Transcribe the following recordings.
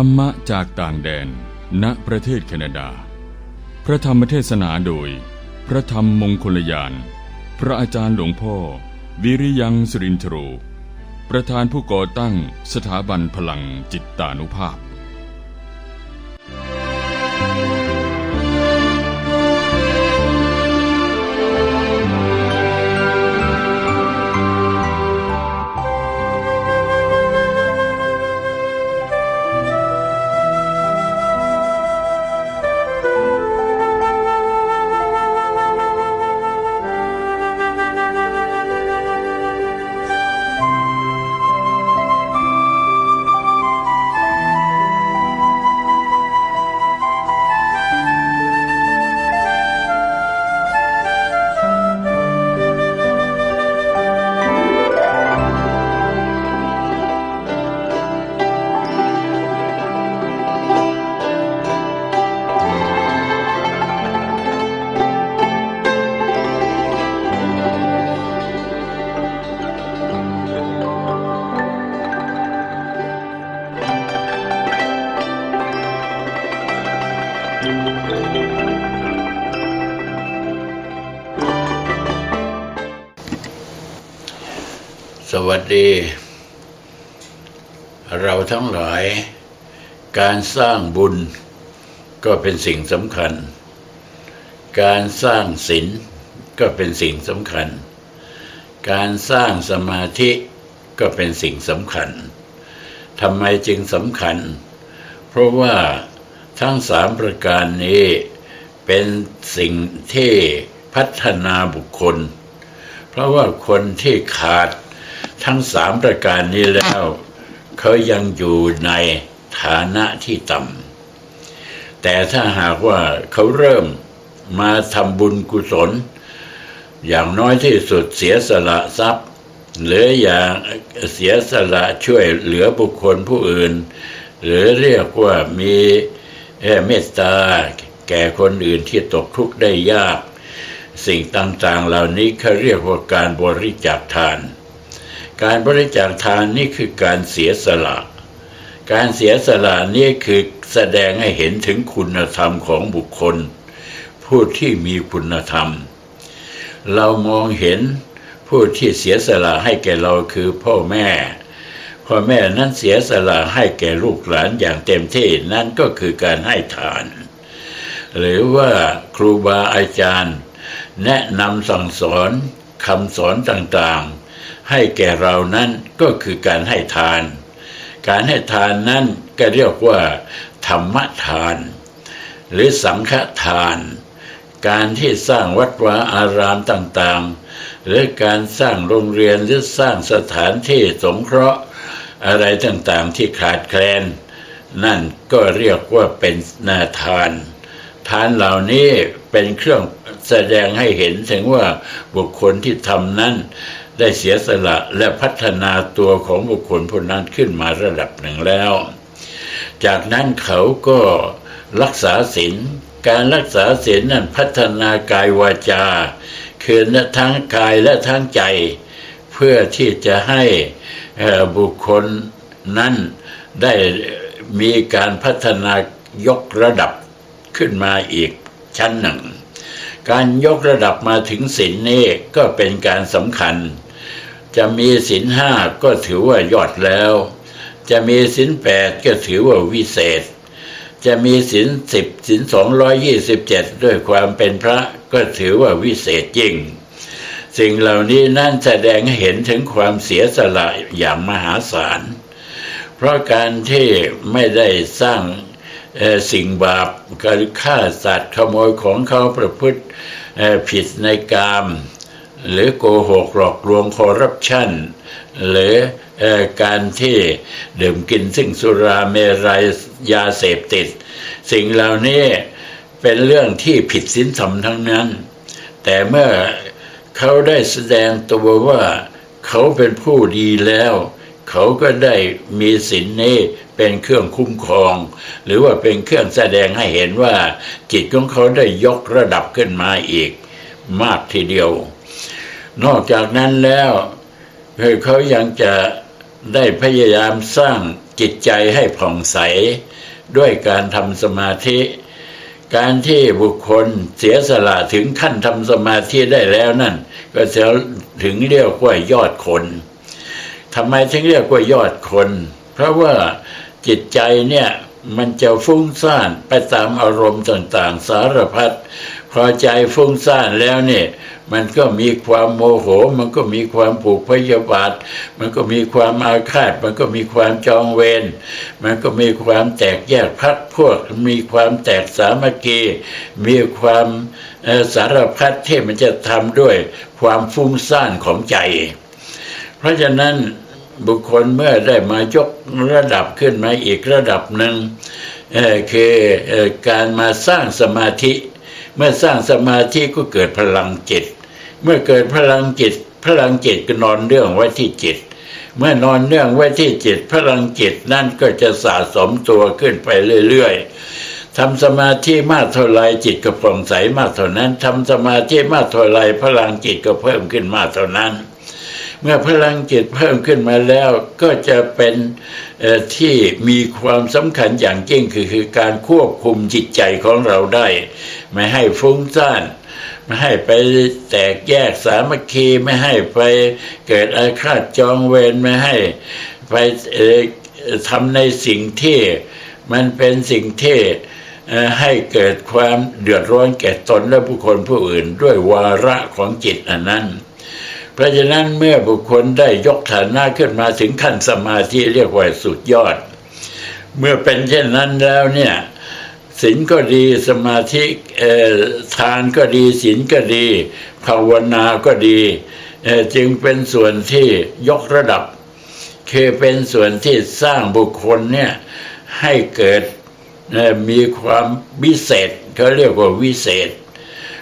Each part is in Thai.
ธรรมะจากต่างแดน ณ ประเทศแคนาดา พระธรรมเทศนาโดย พระธรรมมงคลยาน พระอาจารย์หลวงพ่อ วิริยังสุรินทรู ประธานผู้ก่อตั้งสถาบันพลังจิตตานุภาพ สวัสดี เราทั้งหลาย การสร้างบุญก็เป็นสิ่งสำคัญ การสร้างศีลก็เป็นสิ่งสำคัญ การสร้างสมาธิก็เป็นสิ่งสำคัญทำไมจึงสำคัญ เพราะว่าทั้งสามประการนี้เป็นสิ่งที่พัฒนาบุคคล เพราะว่าคนที่ขาด ทั้งสามประการนี้แล้ว เขายังอยู่ในฐานะที่ต่ำแต่ถ้าหากว่าเขาเริ่มมาทำบุญกุศล อย่างน้อยที่สุดเสียสละทรัพย์หรืออย่างเสียสละช่วยเหลือบุคคลผู้อื่น หรือเรียกว่ามีเมตตาแก่คนอื่นที่ตกทุกข์ได้ยาก สิ่งต่างๆเหล่านี้เขาเรียกว่าการบริจาคทาน การบริจาคทานนี่คือการเสียสละ การเสียสละนี่คือแสดงให้เห็นถึงคุณธรรมของบุคคล ผู้ที่มีคุณธรรม เรามองเห็นผู้ที่เสียสละให้แก่เราคือพ่อแม่ พ่อแม่นั้นเสียสละให้แก่ลูกหลานอย่างเต็มที่นั่นก็คือการให้ทาน หรือว่าครูบาอาจารย์ แนะนำสั่งสอนคำสอนต่างๆ ให้แก่เรานั้นก็คือการให้ทาน การให้ทานนั้นก็เรียกว่า ธรรมทาน หรือสังฆทาน การที่สร้างวัดวาอารามต่างๆ หรือการสร้างโรงเรียนหรือสร้างสถานที่สงเคราะห์อะไรต่างๆที่ขาดแคลน นั่นก็เรียกว่าเป็นนาทาน ทานเหล่านี้เป็นเครื่องแสดงให้เห็นถึงว่าบุคคลที่ทำนั้น ได้เสียสละและพัฒนาตัวของบุคคลผู้นั้นขึ้นมาระดับหนึ่งแล้ว จากนั้นเขาก็รักษาศีลการรักษาศีลนั้นพัฒนากายวาจา คือทั้งกายและทั้งใจ เพื่อที่จะให้บุคคลนั้นได้มีการพัฒนายกระดับขึ้นมาอีกชั้นหนึ่ง การยกระดับมาถึงศีลนี้ก็เป็นการสำคัญ จะมีศีลห้าก็ถือว่ายอดแล้ว จะมีศีลแปดก็ถือว่าวิเศษ จะมีศีลสิบศีลสองร้อยยี่สิบเจ็ดด้วยความเป็นพระก็ถือว่าวิเศษจริงสิ่งเหล่านี้นั่นแสดงให้เห็นถึงความเสียสละอย่างมหาศาล เพราะการที่ไม่ได้สร้างสิ่งบาปการฆ่าสัตว์ขโมยของเขาประพฤติผิดในกาม หรือโกหกหลอกลวงคอร์รัปชันหรือการที่ดื่มกินซึ่งสุราเมรัยยาเสพติด สิ่งเหล่านี้เป็นเรื่องที่ผิดศีลธรรมทั้งนั้น แต่เมื่อเขาได้แสดงตัวว่าเขาเป็นผู้ดีแล้ว เขาก็ได้มีศีลนี้เป็นเครื่องคุ้มครอง หรือว่าเป็นเครื่องแสดงให้เห็นว่า จิตของเขาได้ยกระดับขึ้นมาอีก มากทีเดียว นอกจากนั้นแล้วเขายังจะได้พยายามสร้างจิตใจให้ผ่องใส ด้วยการทำสมาธิ การที่บุคคลเสียสละถึงขั้นทำสมาธิได้แล้วนั่น ก็จะถึงเรียกว่ายอดคนทำไมถึงเรียกว่ายอดคน เพราะว่าจิตใจเนี่ยมันจะฟุ้งซ่านไปตามอารมณ์ต่างๆ สารพัด พอใจฟุ้งซ่านแล้วเนี่ยมันก็มีความโมโห มันก็มีความผูกพยาบาท มันก็มีความอาฆาต มันก็มีความจองเวร มันก็มีความแตกแยกพักพวก มีความแตกสามัคคี มีความสารพัดที่มันจะทำด้วยความฟุ้งซ่านของใจ เพราะฉะนั้นบุคคลเมื่อได้มายกระดับขึ้นมาอีกระดับหนึ่งคือการมาสร้างสมาธิ เมื่อสร้างสมาธิก็เกิดพลังจิต เมื่อเกิดพลังจิต พลังจิตก็นอนเรื่องไว้ที่จิต เมื่อนอนเนื่องไว้ที่จิต พลังจิตนั่นก็จะสะสมตัวขึ้นไปเรื่อยๆทำสมาธิมากเท่าไรจิตก็ผ่องใสมากเท่านั้นทำสมาธิมากเท่าไรพลังจิตก็เพิ่มขึ้นมากเท่านั้น มื่อพลังจิตเพิ่มขึ้นมาแล้วก็จะเป็นที่มีความสำคัญอย่างยิ่งคือคือการควบคุมจิตใจของเราได้ ไม่ให้ฟุ้งซ่านไม่ให้ไปแตกแยกสามัคคีไม่ให้ไปเกิดอาฆาตจองเวรไม่ให้ไปทำในสิ่งที่มันเป็นสิ่งที่เอ่ให้เกิดความเดือดร้อนแก่ตนและผู้คนผู้อื่นด้วยวาระของจิตอันนั้น เพราะฉะนั้นเมื่อบุคคลได้ยกฐานะขึ้นมาถึงขั้นสมาธิเรียกว่าสุดยอด เมื่อเป็นเช่นนั้นแล้วเนี่ยศีลก็ดีสมาธิทานก็ดีศีลก็ดี ภาวนาก็ดีจึงเป็นส่วนที่ยกระดับ คือเป็นส่วนที่สร้างบุคคลเนี่ยให้เกิดมีความวิเศษเขาเรียกว่าวิเศษ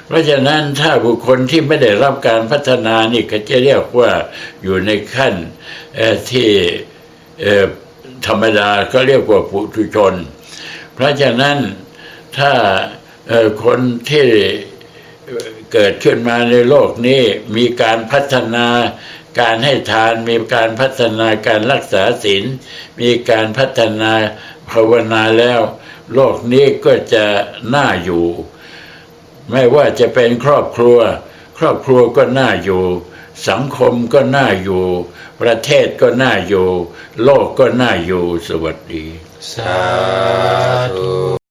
เพราะฉะนั้นถ้าบุคคลที่ไม่ได้รับการพัฒนานี่ก็จะเรียกว่าอยู่ในขั้นที่ธรรมดาก็เรียกว่าปุถุชน เพราะฉะนั้นถ้าคนที่เกิดขึ้นมาในโลกนี้มีการพัฒนาการให้ทานมีการพัฒนาการรักษาศีลมีการพัฒนาภาวนาแล้ว โลกนี้ก็จะน่าอยู่ ไม่ว่าจะเป็นครอบครัว ครอบครัวก็น่าอยู่ สังคมก็น่าอยู่ ประเทศก็น่าอยู่ โลกก็น่าอยู่ สวัสดี สาธุ